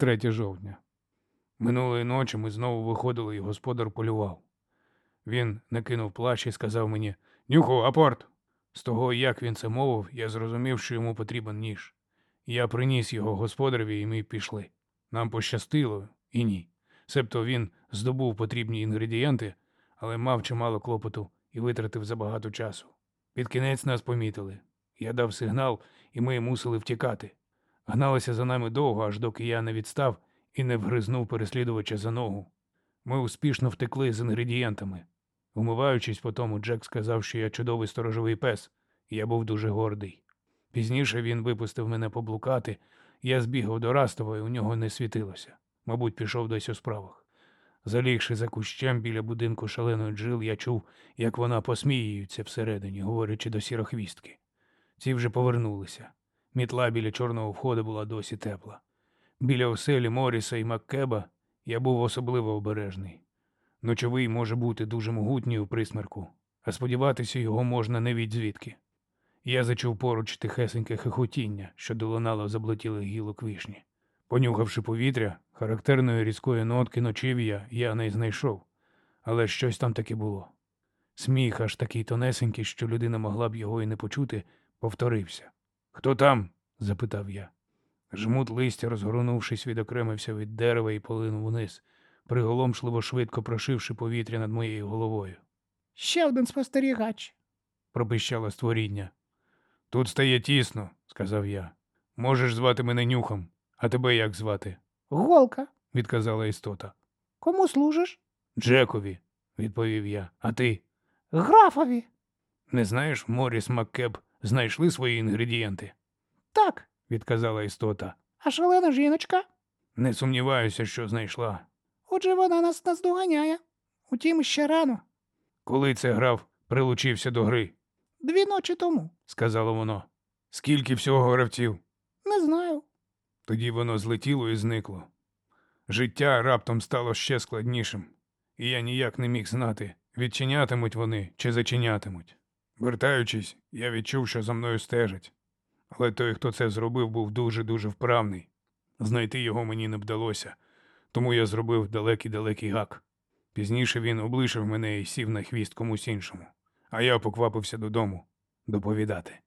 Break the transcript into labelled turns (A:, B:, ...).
A: 3 жовтня. Минулої ночі ми знову виходили, і господар полював. Він накинув плащ і сказав мені Нюху, апорт. З того, як він це мовив, я зрозумів, що йому потрібен ніж. Я приніс його господареві, і ми пішли. Нам пощастило і ні. Себто він здобув потрібні інгредієнти, але мав чимало клопоту і витратив забагато часу. Під кінець нас помітили. Я дав сигнал, і ми мусили втікати. Гналися за нами довго, аж доки я не відстав і не вгризнув переслідувача за ногу. Ми успішно втекли з інгредієнтами. Умиваючись по тому, Джек сказав, що я чудовий сторожовий пес, і я був дуже гордий. Пізніше він випустив мене поблукати, я збігав до Растова, і у нього не світилося. Мабуть, пішов десь у справах. Залігши за кущем біля будинку шаленої джил, я чув, як вона посміюється всередині, говорячи до сірохвістки. Ці вже повернулися. Мітла біля чорного входу була досі тепла. Біля оселі Моріса і Маккеба я був особливо обережний. Ночовий може бути дуже могутній у присмерку, а сподіватися його можна не від звідки. Я зачув поруч тихесеньке хихотіння, що долинало заблетілих гілок вишні. Понюхавши повітря, характерної різкої нотки ночів'я я не знайшов, але щось там таки було. Сміх, аж такий тонесенький, що людина могла б його і не почути, повторився. Хто там? запитав я. Жмут листя, розгорнувшись, відокремився від дерева і полинув вниз, приголомшливо швидко прошивши повітря над моєю головою.
B: Ще один спостерігач.
A: Пропищало створіння. Тут стає тісно, сказав я. Можеш звати мене нюхом, а тебе як звати?
B: Голка.
A: відказала істота.
B: Кому служиш?
A: Джекові, відповів я. А ти?
B: Графові.
A: Не знаєш, Моріс Маккеб знайшли свої інгредієнти?
B: Так.
A: відказала істота.
B: А шалена жіночка?
A: Не сумніваюся, що знайшла.
B: Отже, вона нас наздоганяє. Утім, ще рано.
A: Коли це граф прилучився до гри,
B: Дві ночі тому.
A: сказало воно. Скільки всього гравців?
B: Не знаю.
A: Тоді воно злетіло і зникло. Життя раптом стало ще складнішим, і я ніяк не міг знати, відчинятимуть вони чи зачинятимуть. Вертаючись, я відчув, що за мною стежать. Але той, хто це зробив, був дуже-дуже вправний. Знайти його мені не вдалося, тому я зробив далекий-далекий гак. Пізніше він облишив мене і сів на хвіст комусь іншому, а я поквапився додому доповідати.